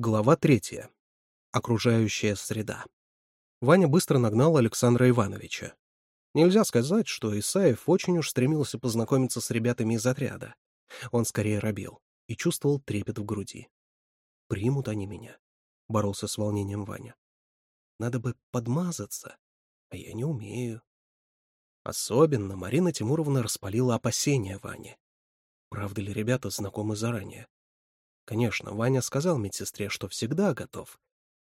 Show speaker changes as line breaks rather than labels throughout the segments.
Глава третья. Окружающая среда. Ваня быстро нагнал Александра Ивановича. Нельзя сказать, что Исаев очень уж стремился познакомиться с ребятами из отряда. Он скорее робел и чувствовал трепет в груди. «Примут они меня», — боролся с волнением Ваня. «Надо бы подмазаться, а я не умею». Особенно Марина Тимуровна распалила опасения Вани. Правда ли ребята знакомы заранее? Конечно, Ваня сказал медсестре, что всегда готов.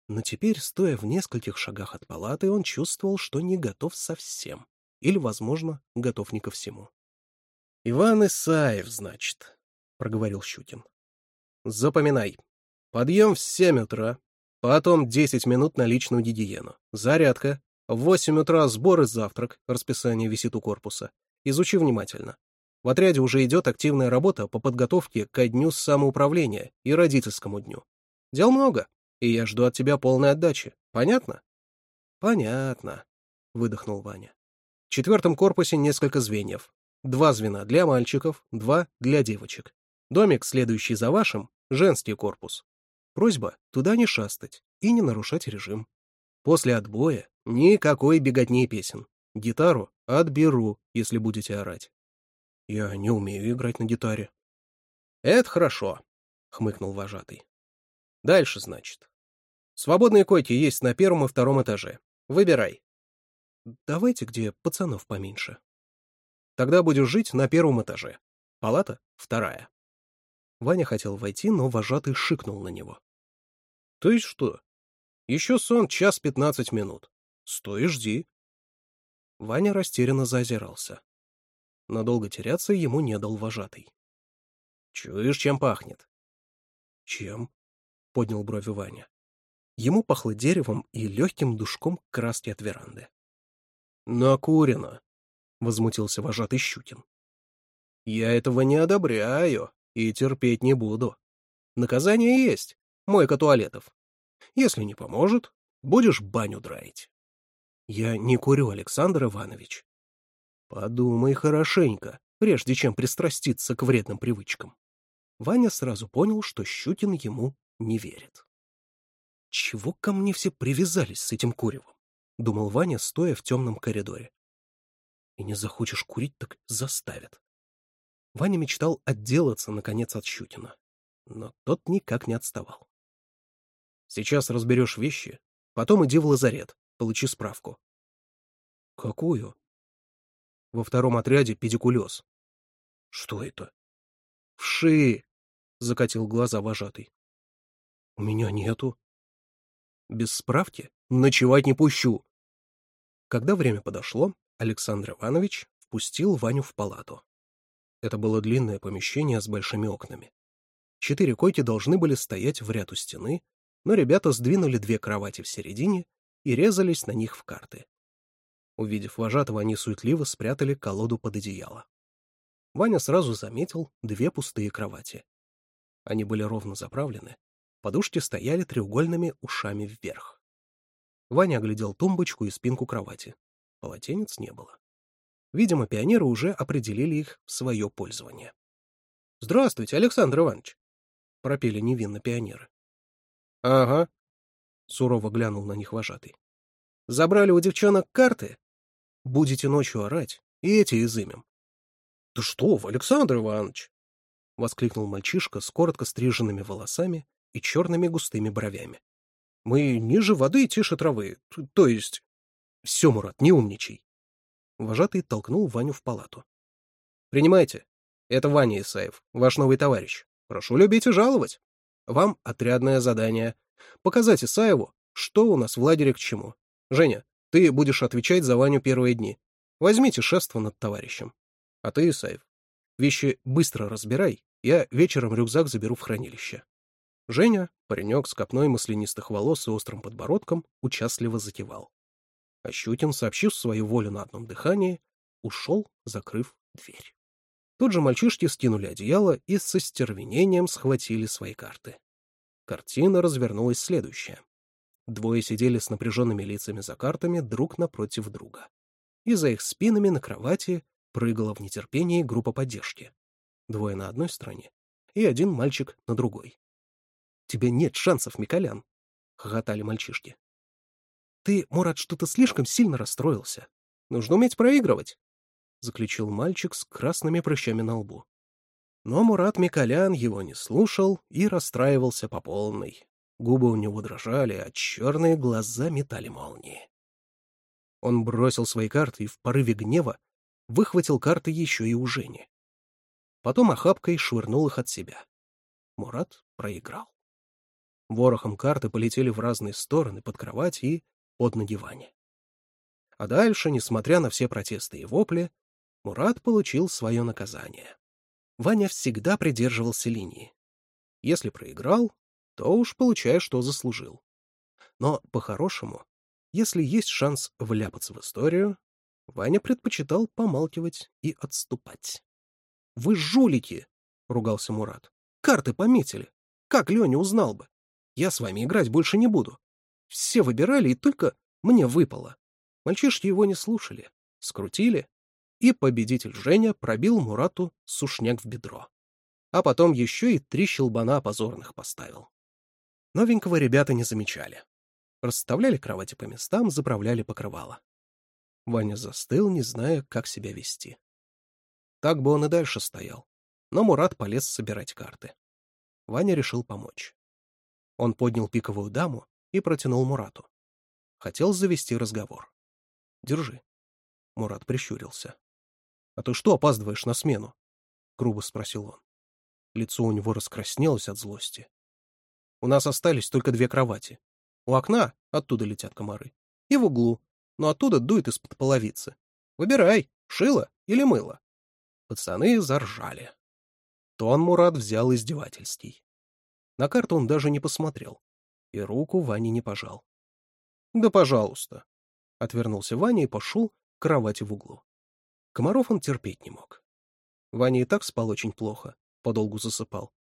Но теперь, стоя в нескольких шагах от палаты, он чувствовал, что не готов совсем. Или, возможно, готов не ко всему. — Иван Исаев, значит, — проговорил Щукин. — Запоминай. Подъем в семь утра, потом десять минут на личную гигиену, зарядка, в восемь утра сбор и завтрак, расписание висит у корпуса. Изучи внимательно. В отряде уже идет активная работа по подготовке ко дню самоуправления и родительскому дню. Дел много, и я жду от тебя полной отдачи. Понятно? Понятно, выдохнул Ваня. В четвертом корпусе несколько звеньев. Два звена для мальчиков, два для девочек. Домик, следующий за вашим, женский корпус. Просьба туда не шастать и не нарушать режим. После отбоя никакой беготни песен. Гитару отберу, если будете орать. Я не умею играть на гитаре. Это хорошо, хмыкнул вожатый. Дальше, значит. Свободные койки есть на первом и втором этаже. Выбирай. Давайте где пацанов поменьше. Тогда будешь жить на первом этаже. Палата — вторая. Ваня хотел войти, но вожатый шикнул на него. — Ты что? Еще сон час пятнадцать минут. Стой и жди. Ваня растерянно зазирался. Надолго теряться ему не дал вожатый. «Чуешь, чем пахнет?» «Чем?» — поднял брови Ваня. Ему пахло деревом и легким душком краски от веранды. «Накурено!» — возмутился вожатый Щукин. «Я этого не одобряю и терпеть не буду. Наказание есть, мойка туалетов. Если не поможет, будешь баню драить». «Я не курю, Александр Иванович», Подумай хорошенько, прежде чем пристраститься к вредным привычкам. Ваня сразу понял, что Щукин ему не верит. «Чего ко мне все привязались с этим куревом?» — думал Ваня, стоя в темном коридоре. «И не захочешь курить, так заставят». Ваня мечтал отделаться, наконец, от Щукина, но тот никак не отставал. «Сейчас разберешь вещи, потом иди в лазарет, получи справку». «Какую?» Во втором отряде педикулез. Что это? Вши! Закатил глаза вожатый. У меня нету. Без справки ночевать не пущу. Когда время подошло, Александр Иванович впустил Ваню в палату. Это было длинное помещение с большими окнами. Четыре койки должны были стоять в ряд у стены, но ребята сдвинули две кровати в середине и резались на них в карты. Увидев вожатого, они суетливо спрятали колоду под одеяло. Ваня сразу заметил две пустые кровати. Они были ровно заправлены, подушки стояли треугольными ушами вверх. Ваня оглядел тумбочку и спинку кровати. Полотенец не было. Видимо, пионеры уже определили их в свое пользование. — Здравствуйте, Александр Иванович! — пропели невинно пионеры. — Ага, — сурово глянул на них вожатый. — Забрали у девчонок карты Будете ночью орать, и эти изымем. — Да что вы, Александр Иванович! — воскликнул мальчишка с коротко стриженными волосами и черными густыми бровями. — Мы ниже воды и тише травы, то есть... — Все, Мурат, не умничай. Вожатый толкнул Ваню в палату. — Принимайте. Это Ваня Исаев, ваш новый товарищ. Прошу любить и жаловать. Вам отрядное задание. Показать Исаеву, что у нас в лагере к чему. Женя, ты будешь отвечать за Ваню первые дни. Возьмите шефство над товарищем. А ты, Исаев, вещи быстро разбирай, я вечером рюкзак заберу в хранилище». Женя, паренек с копной маслянистых волос и острым подбородком, участливо закивал. Ощутин, сообщив свою волю на одном дыхании, ушел, закрыв дверь. Тут же мальчишки скинули одеяло и со стервенением схватили свои карты. Картина развернулась следующая. Двое сидели с напряженными лицами за картами друг напротив друга. И за их спинами на кровати прыгала в нетерпении группа поддержки. Двое на одной стороне и один мальчик на другой. «Тебе нет шансов, Миколян!» — хохотали мальчишки. «Ты, Мурат, что-то слишком сильно расстроился. Нужно уметь проигрывать!» — заключил мальчик с красными прыщами на лбу. Но Мурат Миколян его не слушал и расстраивался по полной. Губы у него дрожали, а черные глаза метали молнии. Он бросил свои карты и в порыве гнева выхватил карты еще и у Жени. Потом охапкой швырнул их от себя. Мурат проиграл. Ворохом карты полетели в разные стороны под кровать и под на диване. А дальше, несмотря на все протесты и вопли, Мурат получил свое наказание. Ваня всегда придерживался линии. Если проиграл, то уж получай, что заслужил. Но, по-хорошему, если есть шанс вляпаться в историю, Ваня предпочитал помалкивать и отступать. — Вы жулики! — ругался Мурат. — Карты пометили. Как Леня узнал бы? Я с вами играть больше не буду. Все выбирали, и только мне выпало. Мальчишки его не слушали, скрутили, и победитель Женя пробил Мурату сушняк в бедро. А потом еще и три щелбана позорных поставил. Новенького ребята не замечали. Расставляли кровати по местам, заправляли покрывало. Ваня застыл, не зная, как себя вести. Так бы он и дальше стоял. Но Мурат полез собирать карты. Ваня решил помочь. Он поднял пиковую даму и протянул Мурату. Хотел завести разговор. «Держи». Мурат прищурился. «А ты что опаздываешь на смену?» — грубо спросил он. Лицо у него раскраснелось от злости. У нас остались только две кровати. У окна оттуда летят комары. И в углу, но оттуда дует из-под половицы. Выбирай, шило или мыло. Пацаны заржали. Тон Мурат взял издевательский. На карту он даже не посмотрел. И руку Ване не пожал. «Да пожалуйста», — отвернулся Ваня и пошел к кровати в углу. Комаров он терпеть не мог. Ваня и так спал очень плохо, подолгу засыпал.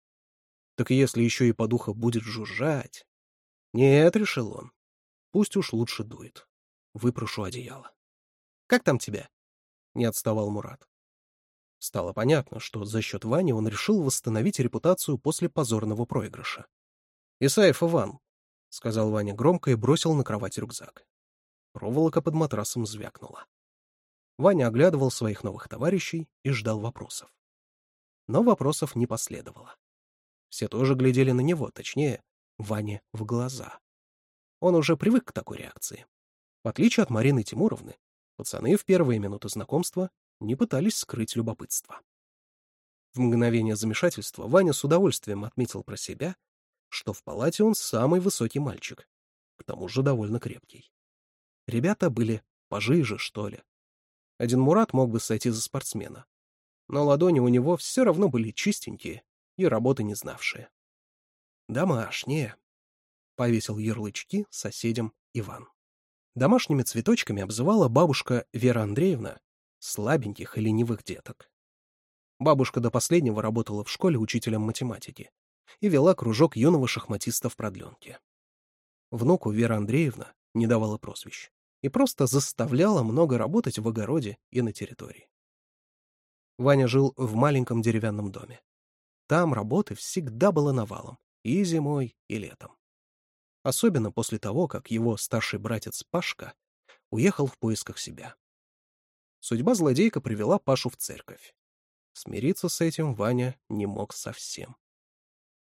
Так если еще и по духу будет жужжать... Нет, решил он. Пусть уж лучше дует. Выпрошу одеяло. Как там тебя? Не отставал Мурат. Стало понятно, что за счет Вани он решил восстановить репутацию после позорного проигрыша. «Исаев Иван», — сказал Ваня громко и бросил на кровать рюкзак. Проволока под матрасом звякнула. Ваня оглядывал своих новых товарищей и ждал вопросов. Но вопросов не последовало. Все тоже глядели на него, точнее, Ване в глаза. Он уже привык к такой реакции. В отличие от Марины Тимуровны, пацаны в первые минуты знакомства не пытались скрыть любопытство. В мгновение замешательства Ваня с удовольствием отметил про себя, что в палате он самый высокий мальчик, к тому же довольно крепкий. Ребята были пожиже, что ли. Один Мурат мог бы сойти за спортсмена, но ладони у него все равно были чистенькие и работы не знавшие. «Домашние», — повесил ярлычки соседям Иван. Домашними цветочками обзывала бабушка Вера Андреевна слабеньких и ленивых деток. Бабушка до последнего работала в школе учителем математики и вела кружок юного шахматиста в продленке. Внуку Вера Андреевна не давала прозвищ и просто заставляла много работать в огороде и на территории. Ваня жил в маленьком деревянном доме. Там работы всегда было навалом, и зимой, и летом. Особенно после того, как его старший братец Пашка уехал в поисках себя. Судьба злодейка привела Пашу в церковь. Смириться с этим Ваня не мог совсем.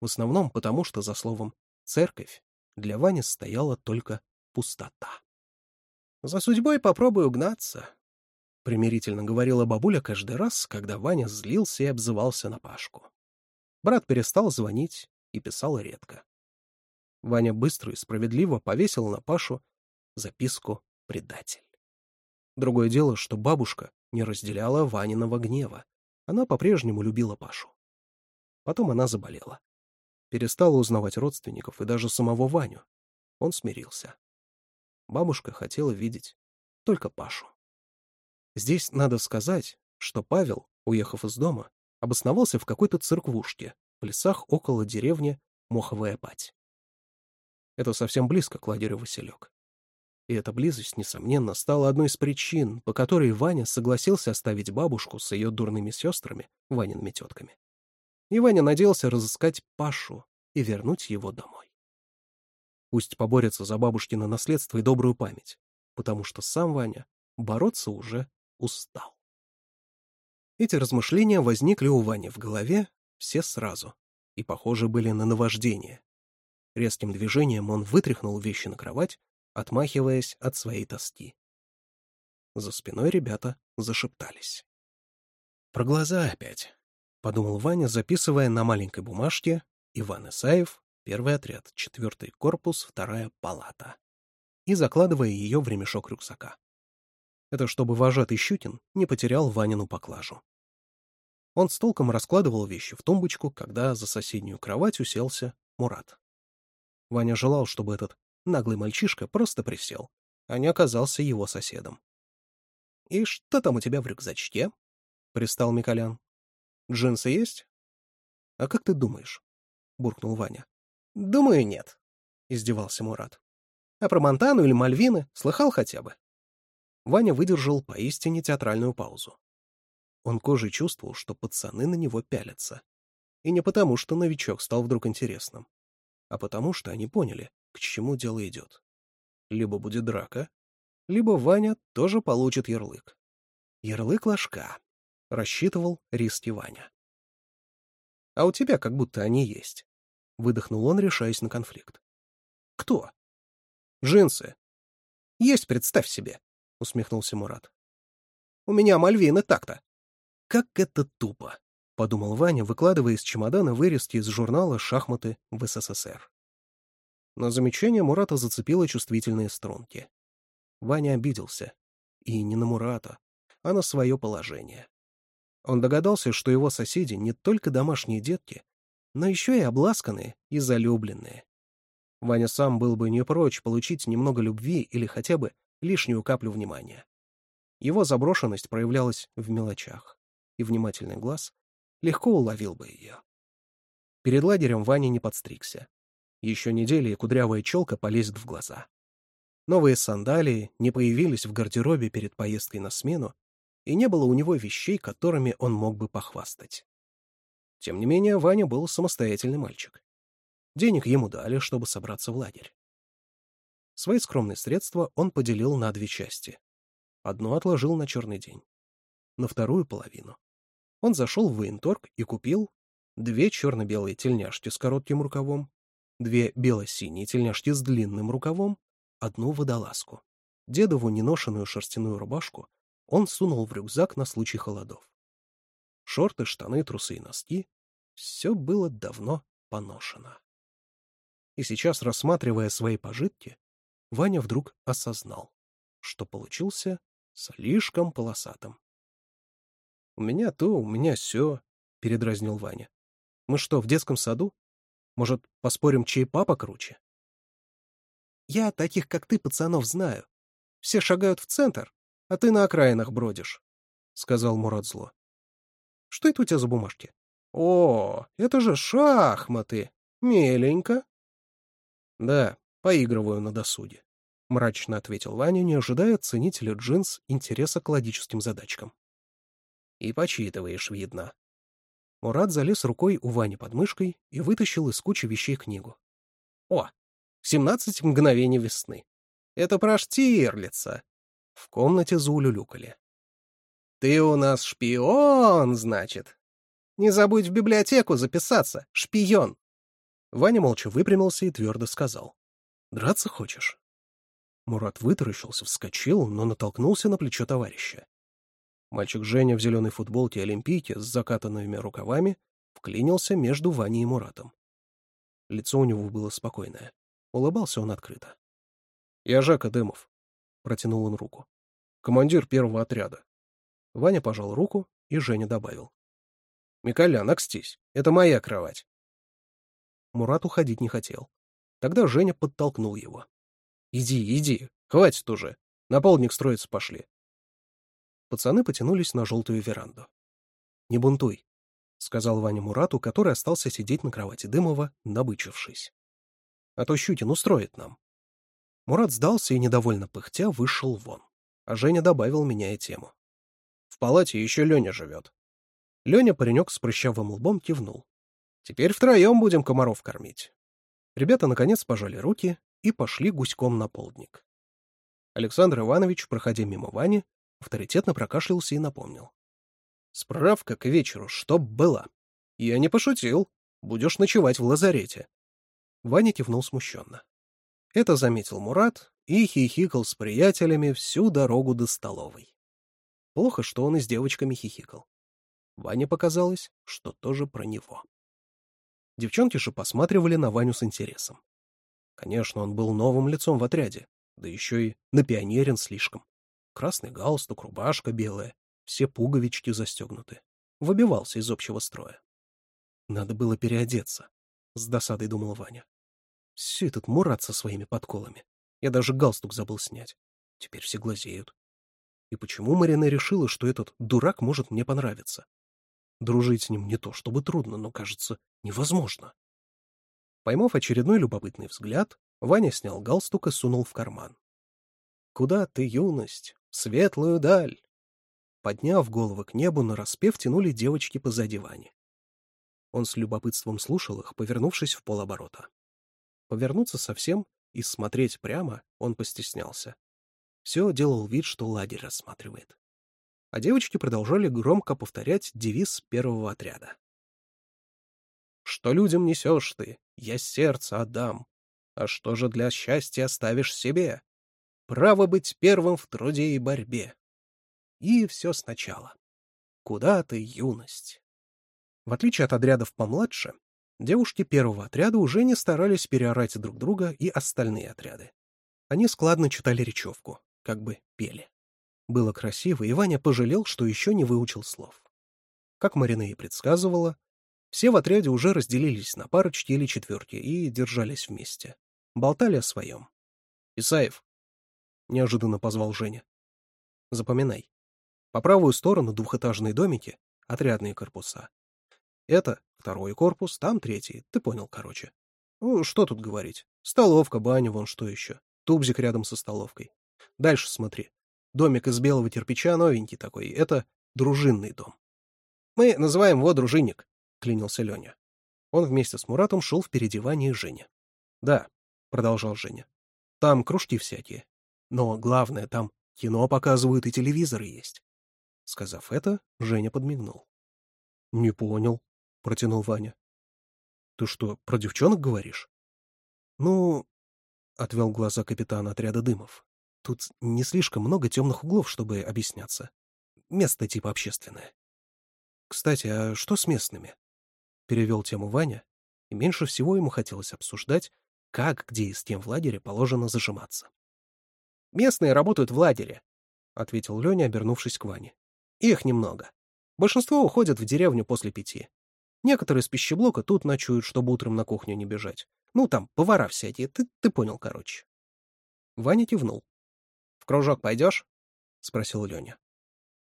В основном потому, что за словом «церковь» для Вани стояла только пустота. «За судьбой попробую гнаться, — примирительно говорила бабуля каждый раз, когда Ваня злился и обзывался на Пашку. Брат перестал звонить и писал редко. Ваня быстро и справедливо повесил на Пашу записку «Предатель». Другое дело, что бабушка не разделяла Ваниного гнева. Она по-прежнему любила Пашу. Потом она заболела. Перестала узнавать родственников и даже самого Ваню. Он смирился. Бабушка хотела видеть только Пашу. Здесь надо сказать, что Павел, уехав из дома, обосновался в какой-то церквушке в лесах около деревни Моховая Пать. Это совсем близко к лагерю Василек. И эта близость, несомненно, стала одной из причин, по которой Ваня согласился оставить бабушку с ее дурными сестрами, Ваниными тетками. И Ваня надеялся разыскать Пашу и вернуть его домой. Пусть поборется за бабушкино наследство и добрую память, потому что сам Ваня бороться уже устал. Эти размышления возникли у Вани в голове все сразу и, похоже, были на наваждение. Резким движением он вытряхнул вещи на кровать, отмахиваясь от своей тоски. За спиной ребята зашептались. «Про глаза опять», — подумал Ваня, записывая на маленькой бумажке Иван Исаев, первый отряд, четвертый корпус, вторая палата, и закладывая ее в ремешок рюкзака. Это чтобы вожатый Щукин не потерял Ванину поклажу. Он с толком раскладывал вещи в тумбочку, когда за соседнюю кровать уселся Мурат. Ваня желал, чтобы этот наглый мальчишка просто присел, а не оказался его соседом. «И что там у тебя в рюкзачке?» — пристал Миколян. «Джинсы есть?» «А как ты думаешь?» — буркнул Ваня. «Думаю, нет», — издевался Мурат. «А про Монтану или Мальвины слыхал хотя бы?» Ваня выдержал поистине театральную паузу. Он кожей чувствовал, что пацаны на него пялятся. И не потому, что новичок стал вдруг интересным, а потому, что они поняли, к чему дело идет. Либо будет драка, либо Ваня тоже получит ярлык. Ярлык ложка. Рассчитывал риски Ваня. «А у тебя как будто они есть», — выдохнул он, решаясь на конфликт. «Кто?» «Джинсы». «Есть, представь себе», — усмехнулся Мурат. «У меня мальвины так-то». «Как это тупо!» — подумал Ваня, выкладывая из чемодана вырезки из журнала «Шахматы в СССР». На замечание Мурата зацепило чувствительные струнки. Ваня обиделся. И не на Мурата, а на свое положение. Он догадался, что его соседи не только домашние детки, но еще и обласканные и залюбленные. Ваня сам был бы не прочь получить немного любви или хотя бы лишнюю каплю внимания. Его заброшенность проявлялась в мелочах, и внимательный глаз легко уловил бы ее. Перед лагерем Ваня не подстригся. Еще недели, и кудрявая челка полезет в глаза. Новые сандалии не появились в гардеробе перед поездкой на смену, и не было у него вещей, которыми он мог бы похвастать. Тем не менее, Ваня был самостоятельный мальчик. Денег ему дали, чтобы собраться в лагерь. Свои скромные средства он поделил на две части. Одну отложил на черный день. На вторую половину. Он зашел в военторг и купил две черно-белые тельняшки с коротким рукавом, две бело-синие тельняшки с длинным рукавом, одну водолазку. Дедову неношенную шерстяную рубашку он сунул в рюкзак на случай холодов. Шорты, штаны, трусы и носки — все было давно поношено. И сейчас, рассматривая свои пожитки, Ваня вдруг осознал, что получился слишком полосатым. «У меня то, у меня все, передразнил Ваня. «Мы что, в детском саду? Может, поспорим, чей папа круче?» «Я таких, как ты, пацанов, знаю. Все шагают в центр, а ты на окраинах бродишь», — сказал Мурат зло. «Что это у тебя за бумажки?» «О, это же шахматы! миленько. «Да, Поигрываю на досуге. Мрачно ответил Ваня, не ожидая ценителя джинс интереса к логическим задачкам. И почитываешь, видно. Мурат залез рукой у Вани под мышкой и вытащил из кучи вещей книгу. О, «Семнадцать мгновений весны». Это про Штирлица. В комнате заулюлюкали. «Ты у нас шпион, значит? Не забудь в библиотеку записаться, шпион!» Ваня молча выпрямился и твердо сказал. Драться хочешь?» Мурат вытаращился, вскочил, но натолкнулся на плечо товарища. Мальчик Женя в зеленой футболке Олимпийки с закатанными рукавами вклинился между Ваней и Муратом. Лицо у него было спокойное. Улыбался он открыто. «Я Жака Адемов — протянул он руку. «Командир первого отряда». Ваня пожал руку, и Женя добавил. «Миколян, окстись, это моя кровать». Мурат уходить не хотел. Тогда Женя подтолкнул его. «Иди, иди, хватит уже, на полдник строиться пошли». Пацаны потянулись на желтую веранду. «Не бунтуй», — сказал Ваня Мурату, который остался сидеть на кровати Дымова, набычившись. «А то Щукин устроит нам». Мурат сдался и, недовольно пыхтя, вышел вон. А Женя добавил, меняя тему. «В палате еще Леня живет». Леня, паренек с прыщавым лбом, кивнул. «Теперь втроем будем комаров кормить. Ребята, наконец, пожали руки и пошли гуськом на полдник. Александр Иванович, проходя мимо Вани, авторитетно прокашлялся и напомнил. «Справка к вечеру, чтоб была. Я не пошутил. Будешь ночевать в лазарете». Ваня кивнул смущенно. Это заметил Мурат и хихикал с приятелями всю дорогу до столовой. Плохо, что он и с девочками хихикал. Ване показалось, что тоже про него. Девчонки же посматривали на Ваню с интересом. Конечно, он был новым лицом в отряде, да еще и напионерен слишком. Красный галстук, рубашка белая, все пуговички застегнуты. Выбивался из общего строя. Надо было переодеться, — с досадой думал Ваня. Все этот Мурат со своими подколами. Я даже галстук забыл снять. Теперь все глазеют. И почему Марина решила, что этот дурак может мне понравиться? Дружить с ним не то чтобы трудно, но, кажется, невозможно. Поймав очередной любопытный взгляд, Ваня снял галстук и сунул в карман. «Куда ты, юность? В светлую даль!» Подняв головы к небу, нараспев тянули девочки позади Вани. Он с любопытством слушал их, повернувшись в полоборота. Повернуться совсем и смотреть прямо он постеснялся. Все делал вид, что лагерь рассматривает а девочки продолжали громко повторять девиз первого отряда. «Что людям несешь ты? Я сердце отдам. А что же для счастья оставишь себе? Право быть первым в труде и борьбе». И все сначала. Куда ты, юность? В отличие от отрядов помладше, девушки первого отряда уже не старались переорать друг друга и остальные отряды. Они складно читали речевку, как бы пели. Было красиво, и Ваня пожалел, что еще не выучил слов. Как Марина и предсказывала, все в отряде уже разделились на парочки или четверки и держались вместе. Болтали о своем. «Исаев!» — неожиданно позвал Женя. «Запоминай. По правую сторону двухэтажные домики, отрядные корпуса. Это второй корпус, там третий, ты понял, короче. Ну, что тут говорить? Столовка, баня, вон что еще. Тубзик рядом со столовкой. Дальше смотри. Домик из белого кирпича, новенький такой, это дружинный дом. «Мы называем его дружинник», — клянился Леня. Он вместе с Муратом шел в переодевании Женя. «Да», — продолжал Женя, — «там кружки всякие. Но главное, там кино показывают и телевизоры есть». Сказав это, Женя подмигнул. «Не понял», — протянул Ваня. «Ты что, про девчонок говоришь?» «Ну...» — отвел глаза капитан отряда дымов. Тут не слишком много темных углов, чтобы объясняться. Место типа общественное. «Кстати, а что с местными?» Перевел тему Ваня, и меньше всего ему хотелось обсуждать, как, где и с кем в лагере положено зажиматься. «Местные работают в лагере», — ответил Леня, обернувшись к Ване. «Их немного. Большинство уходят в деревню после пяти. Некоторые с пищеблока тут ночуют, чтобы утром на кухню не бежать. Ну, там, повара всякие, ты, ты понял, короче». Ваня кивнул. Кружок пойдешь? спросил Леня.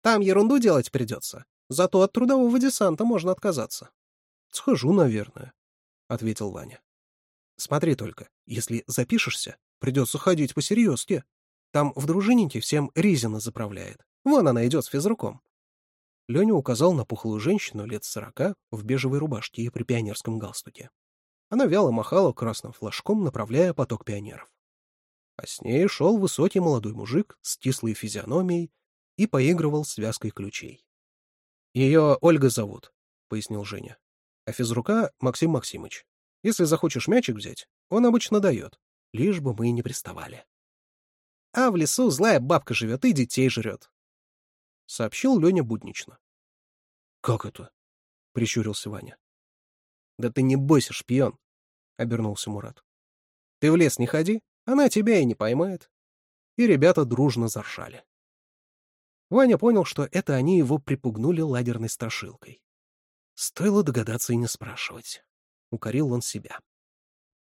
Там ерунду делать придется. Зато от трудового десанта можно отказаться. Схожу, наверное, ответил Ваня. Смотри только, если запишешься, придется ходить посерьезке. Там в дружиннике всем Ризина заправляет. Вон она идет с физруком. Леня указал на пухлую женщину лет сорока в бежевой рубашке и при пионерском галстуке. Она вяло махала красным флажком, направляя поток пионеров а с ней шел высокий молодой мужик с кислой физиономией и поигрывал связкой ключей. «Ее Ольга зовут», — пояснил Женя. «А физрука Максим Максимыч. Если захочешь мячик взять, он обычно дает, лишь бы мы не приставали». «А в лесу злая бабка живет и детей жрет», — сообщил Леня буднично. «Как это?» — прищурился Ваня. «Да ты не бойся, шпион!» — обернулся Мурат. «Ты в лес не ходи, она тебя и не поймает. И ребята дружно заржали. Ваня понял, что это они его припугнули ладерной страшилкой. Стоило догадаться и не спрашивать. Укорил он себя.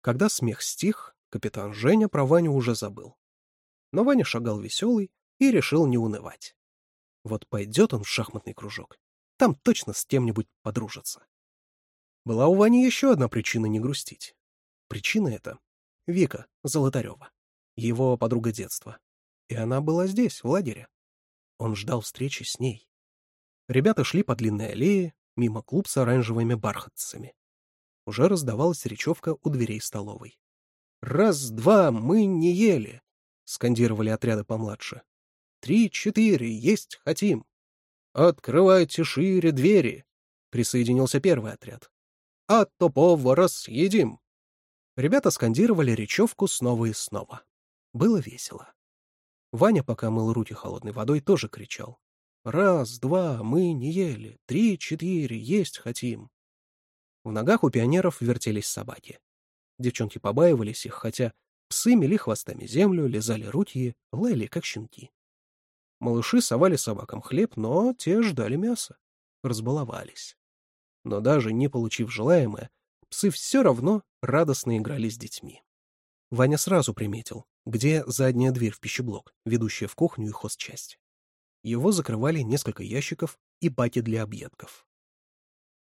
Когда смех стих, капитан Женя про Ваню уже забыл. Но Ваня шагал веселый и решил не унывать. Вот пойдет он в шахматный кружок, там точно с кем-нибудь подружится. Была у Вани еще одна причина не грустить. Причина эта Вика Золотарева, его подруга детства. И она была здесь, в лагере. Он ждал встречи с ней. Ребята шли по длинной аллее, мимо клуб с оранжевыми бархатцами. Уже раздавалась речевка у дверей столовой. «Раз-два, мы не ели!» — скандировали отряды помладше. «Три-четыре, есть хотим!» «Открывайте шире двери!» — присоединился первый отряд. «А то повара съедим!» Ребята скандировали речевку снова и снова. Было весело. Ваня, пока мыл руки холодной водой, тоже кричал. «Раз, два, мы не ели. Три, четыре, есть хотим». В ногах у пионеров вертелись собаки. Девчонки побаивались их, хотя псы мели хвостами землю, лизали руки, лаяли, как щенки. Малыши совали собакам хлеб, но те ждали мяса. Разбаловались. Но даже не получив желаемое, псы все равно радостно играли с детьми. Ваня сразу приметил, где задняя дверь в пищеблок, ведущая в кухню и хозчасть. Его закрывали несколько ящиков и баки для объедков.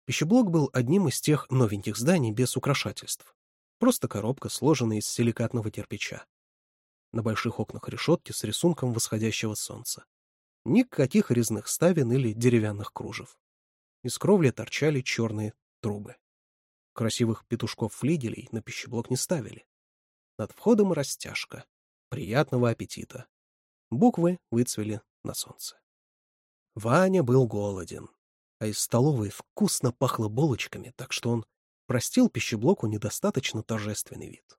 Пищеблок был одним из тех новеньких зданий без украшательств. Просто коробка, сложенная из силикатного кирпича. На больших окнах решетки с рисунком восходящего солнца. Никаких резных ставен или деревянных кружев. Из кровли торчали черные трубы. Красивых петушков-флигелей на пищеблок не ставили. Над входом растяжка. Приятного аппетита. Буквы выцвели на солнце. Ваня был голоден, а из столовой вкусно пахло булочками, так что он простил пищеблоку недостаточно торжественный вид.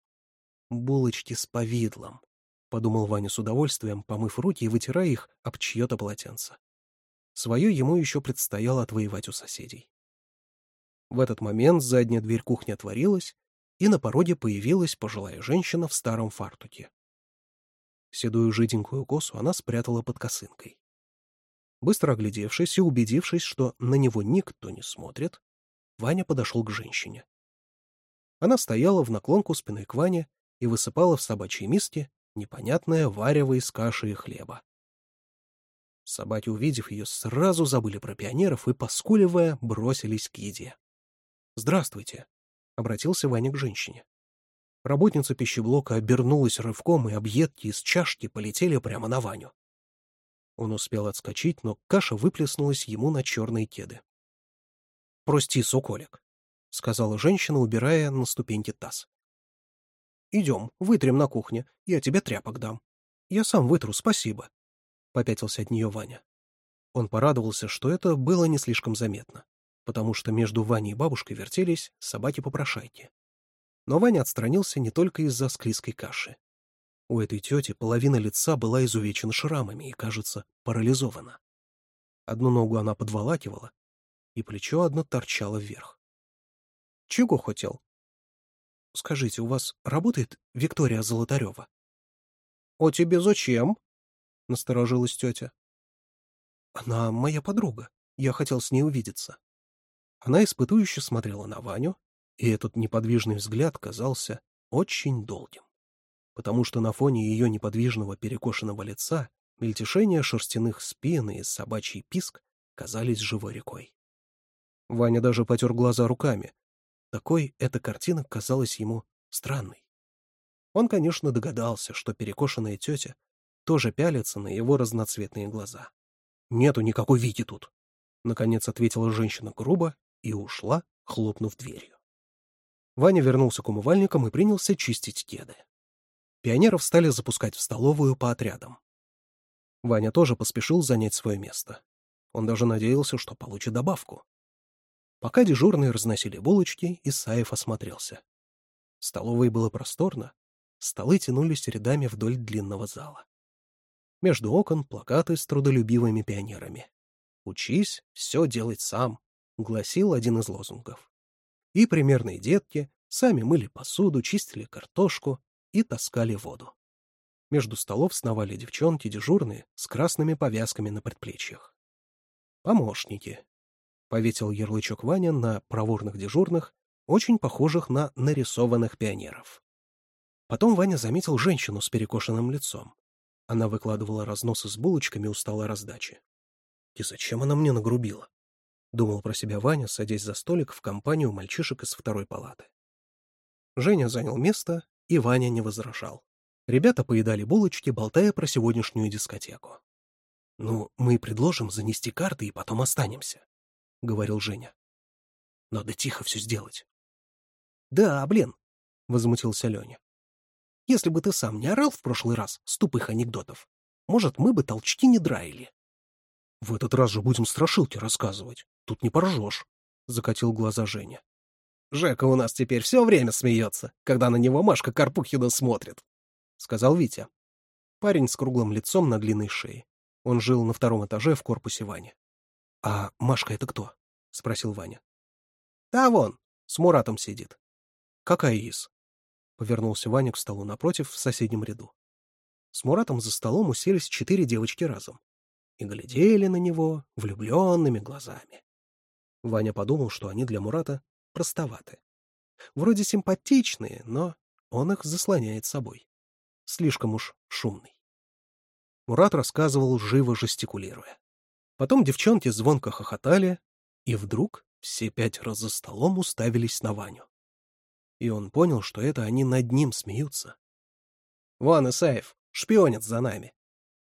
«Булочки с повидлом», — подумал Ваня с удовольствием, помыв руки и вытирая их об чье-то полотенце. Свое ему еще предстояло отвоевать у соседей. В этот момент задняя дверь кухни отворилась, и на пороге появилась пожилая женщина в старом фартуке. Седую жиденькую косу она спрятала под косынкой. Быстро оглядевшись и убедившись, что на него никто не смотрит, Ваня подошел к женщине. Она стояла в наклонку спиной к Ване и высыпала в собачьей миске непонятное варево из каши и хлеба. Собаки, увидев ее, сразу забыли про пионеров и, поскуливая, бросились к еде. «Здравствуйте», — обратился Ваня к женщине. Работница пищеблока обернулась рывком, и объедки из чашки полетели прямо на Ваню. Он успел отскочить, но каша выплеснулась ему на черные кеды. «Прости, соколик», — сказала женщина, убирая на ступеньке таз. «Идем, вытрем на кухне, я тебе тряпок дам. Я сам вытру, спасибо», — попятился от нее Ваня. Он порадовался, что это было не слишком заметно потому что между Ваней и бабушкой вертелись собаки-попрошайки. Но Ваня отстранился не только из-за склизкой каши. У этой тети половина лица была изувечена шрамами и, кажется, парализована. Одну ногу она подволакивала, и плечо одно торчало вверх. — Чего хотел? — Скажите, у вас работает Виктория Золотарева? — О тебе зачем? — насторожилась тетя. — Она моя подруга. Я хотел с ней увидеться. Она испытующе смотрела на Ваню, и этот неподвижный взгляд казался очень долгим, потому что на фоне ее неподвижного перекошенного лица мельтешение шерстяных спин и собачий писк казались живой рекой. Ваня даже потер глаза руками. Такой эта картина казалась ему странной. Он, конечно, догадался, что перекошенная тетя тоже пялится на его разноцветные глаза. «Нету никакой Вити тут», — наконец ответила женщина грубо и ушла, хлопнув дверью. Ваня вернулся к умывальникам и принялся чистить кеды. Пионеров стали запускать в столовую по отрядам. Ваня тоже поспешил занять свое место. Он даже надеялся, что получит добавку. Пока дежурные разносили булочки, Исаев осмотрелся. В столовой было просторно, столы тянулись рядами вдоль длинного зала. Между окон плакаты с трудолюбивыми пионерами. «Учись все делать сам, гласил один из лозунгов. И примерные детки сами мыли посуду, чистили картошку и таскали воду. Между столов сновали девчонки дежурные с красными повязками на предплечьях. «Помощники», — поветил ярлычок Ваня на проворных дежурных, очень похожих на нарисованных пионеров. Потом Ваня заметил женщину с перекошенным лицом. Она выкладывала разносы с булочками у стола раздачи. «И зачем она мне нагрубила?» — думал про себя Ваня, садясь за столик в компанию мальчишек из второй палаты. Женя занял место, и Ваня не возражал. Ребята поедали булочки, болтая про сегодняшнюю дискотеку. «Ну, мы предложим занести карты и потом останемся», — говорил Женя. «Надо тихо все сделать». «Да, блин», — возмутился Леня. «Если бы ты сам не орал в прошлый раз с тупых анекдотов, может, мы бы толчки не драили». «В этот раз же будем страшилки рассказывать. Тут не поржешь», — закатил глаза Женя. «Жека у нас теперь все время смеется, когда на него Машка Карпухина смотрит», — сказал Витя. Парень с круглым лицом на длинной шее. Он жил на втором этаже в корпусе Вани. «А Машка это кто?» — спросил Ваня. «Да вон, с Муратом сидит». «Какая из?» — повернулся Ваня к столу напротив в соседнем ряду. С Муратом за столом уселись четыре девочки разом и глядели на него влюбленными глазами. Ваня подумал, что они для Мурата простоваты. Вроде симпатичные, но он их заслоняет собой. Слишком уж шумный. Мурат рассказывал, живо жестикулируя. Потом девчонки звонко хохотали, и вдруг все пять раз за столом уставились на Ваню. И он понял, что это они над ним смеются. — Ван Исаев, шпионец за нами,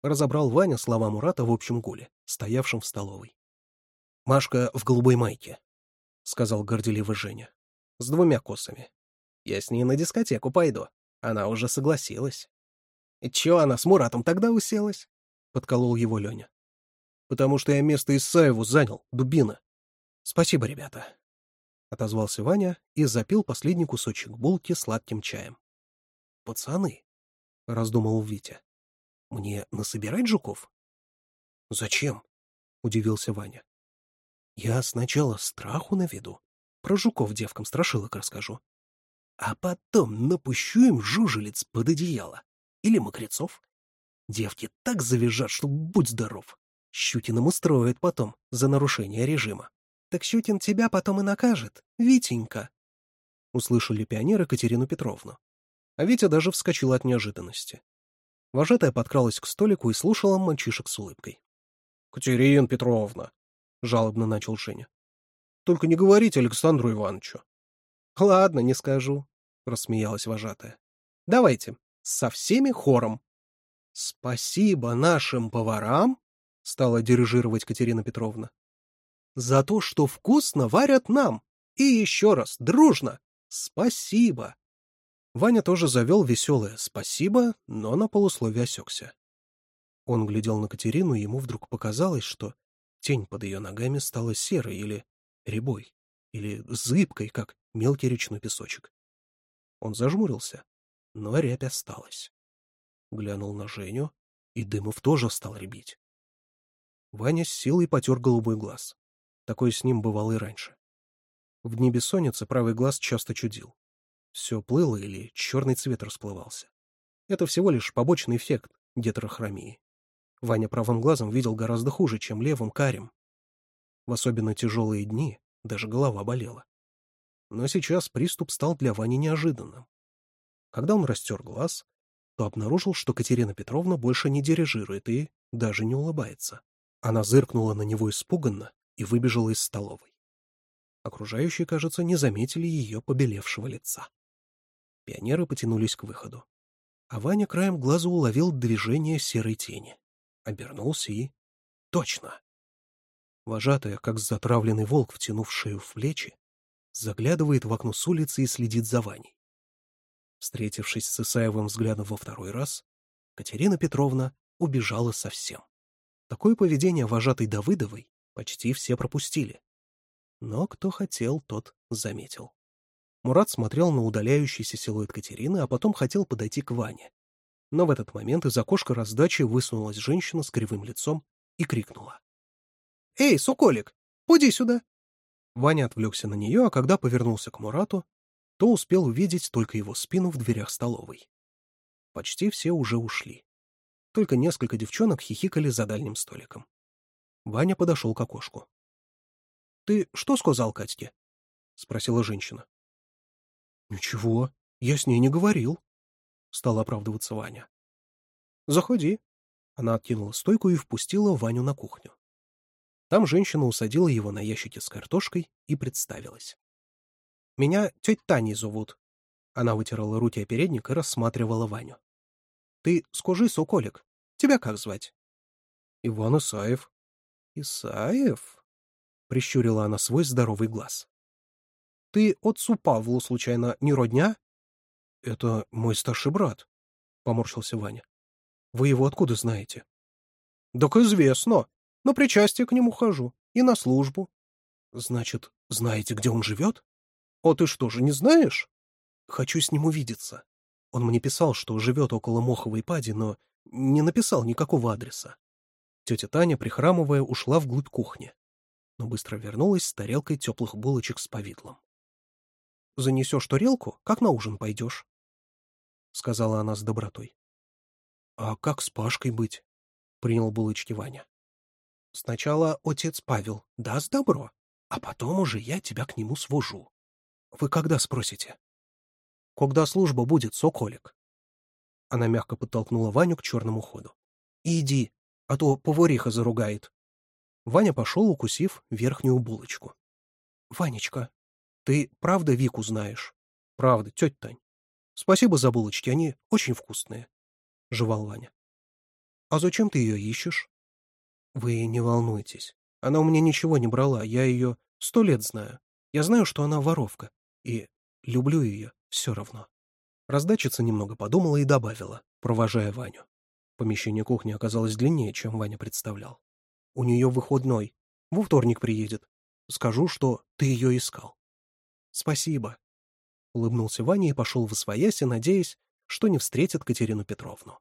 разобрал Ваня слова Мурата в общем гуле, стоявшем в столовой. «Машка в голубой майке», — сказал горделиво Женя, — «с двумя косами. Я с ней на дискотеку пойду. Она уже согласилась». «И чё она с Муратом тогда уселась?» — подколол его Лёня. «Потому что я место Исаеву занял, дубина». «Спасибо, ребята», — отозвался Ваня и запил последний кусочек булки сладким чаем. «Пацаны», — раздумал Витя, мне насобирать жуков? Зачем? Удивился Ваня. Я сначала страху наведу. Про жуков девкам страшилок расскажу. А потом напущу им жужелиц под одеяло. Или мокрецов. Девки так завяжат, что будь здоров. Щутин им устроит потом за нарушение режима. Так Щутин тебя потом и накажет, Витенька. Услышали пионеры Катерину Петровну. А Витя даже вскочил от неожиданности. Вожатая подкралась к столику и слушала мальчишек с улыбкой. — Катерина Петровна, — жалобно начал Женя. — Только не говорите Александру Ивановичу. — Ладно, не скажу, — рассмеялась вожатая. — Давайте, со всеми хором. — Спасибо нашим поварам, — стала дирижировать Катерина Петровна, — за то, что вкусно варят нам. И еще раз, дружно, спасибо. Ваня тоже завел веселое «спасибо», но на полуслове осекся. Он глядел на Катерину, и ему вдруг показалось, что тень под ее ногами стала серой или рябой, или зыбкой, как мелкий речной песочек. Он зажмурился, но рябь осталась. Глянул на Женю, и Дымов тоже стал рябить. Ваня с силой потер голубой глаз. Такое с ним бывало и раньше. В дни бессонницы правый глаз часто чудил. Все плыло или черный цвет расплывался. Это всего лишь побочный эффект гетерохромии. Ваня правым глазом видел гораздо хуже, чем левым карим. В особенно тяжелые дни даже голова болела. Но сейчас приступ стал для Вани неожиданным. Когда он растер глаз, то обнаружил, что Катерина Петровна больше не дирижирует и даже не улыбается. Она зыркнула на него испуганно и выбежала из столовой. Окружающие, кажется, не заметили ее побелевшего лица. Пионеры потянулись к выходу. А Ваня краем глаза уловил движение серой тени. Обернулся и... Точно! Вожатая, как затравленный волк, втянув шею в плечи, заглядывает в окно с улицы и следит за Ваней. Встретившись с Исаевым взглядом во второй раз, Катерина Петровна убежала совсем. Такое поведение вожатой Давыдовой почти все пропустили. Но кто хотел, тот заметил. Мурат смотрел на удаляющийся силуэт Катерины, а потом хотел подойти к Ване. Но в этот момент из окошка раздачи высунулась женщина с кривым лицом и крикнула. «Эй, соколик, поди сюда!» Ваня отвлекся на нее, а когда повернулся к Мурату, то успел увидеть только его спину в дверях столовой. Почти все уже ушли. Только несколько девчонок хихикали за дальним столиком. Ваня подошел к окошку. — Ты что сказал Катьке? — спросила женщина. «Ничего, я с ней не говорил», — стал оправдываться Ваня. «Заходи». Она откинула стойку и впустила Ваню на кухню. Там женщина усадила его на ящике с картошкой и представилась. «Меня тетя Таней зовут». Она вытирала руки о передник и рассматривала Ваню. «Ты скажи, соколик, тебя как звать?» «Иван Исаев». «Исаев?» — прищурила она свой здоровый глаз. Ты отцу Павлу, случайно, не родня? — Это мой старший брат, — поморщился Ваня. — Вы его откуда знаете? — Так известно. На причастие к нему хожу. И на службу. — Значит, знаете, где он живет? — О, ты что же, не знаешь? — Хочу с ним увидеться. Он мне писал, что живет около Моховой пади, но не написал никакого адреса. Тетя Таня, прихрамывая, ушла вглубь кухни, но быстро вернулась с тарелкой теплых булочек с повидлом. Занесешь тарелку, как на ужин пойдешь, — сказала она с добротой. — А как с Пашкой быть? — принял булочки Ваня. — Сначала отец Павел даст добро, а потом уже я тебя к нему свожу. Вы когда спросите? — Когда служба будет, соколик. Она мягко подтолкнула Ваню к черному ходу. — Иди, а то повариха заругает. Ваня пошел, укусив верхнюю булочку. — Ванечка, ты правда Вику знаешь? — Правда, тетя Тань. — Спасибо за булочки, они очень вкусные, — жевал Ваня. — А зачем ты ее ищешь? — Вы не волнуйтесь. Она у меня ничего не брала, я ее сто лет знаю. Я знаю, что она воровка, и люблю ее все равно. Раздачица немного подумала и добавила, провожая Ваню. Помещение кухни оказалось длиннее, чем Ваня представлял. У нее выходной. Во вторник приедет. Скажу, что ты ее искал. «Спасибо», — улыбнулся Ваня и пошел в освояси, надеясь, что не встретит Катерину Петровну.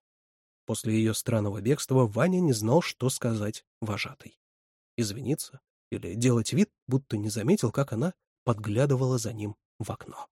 После ее странного бегства Ваня не знал, что сказать вожатой. Извиниться или делать вид, будто не заметил, как она подглядывала за ним в окно.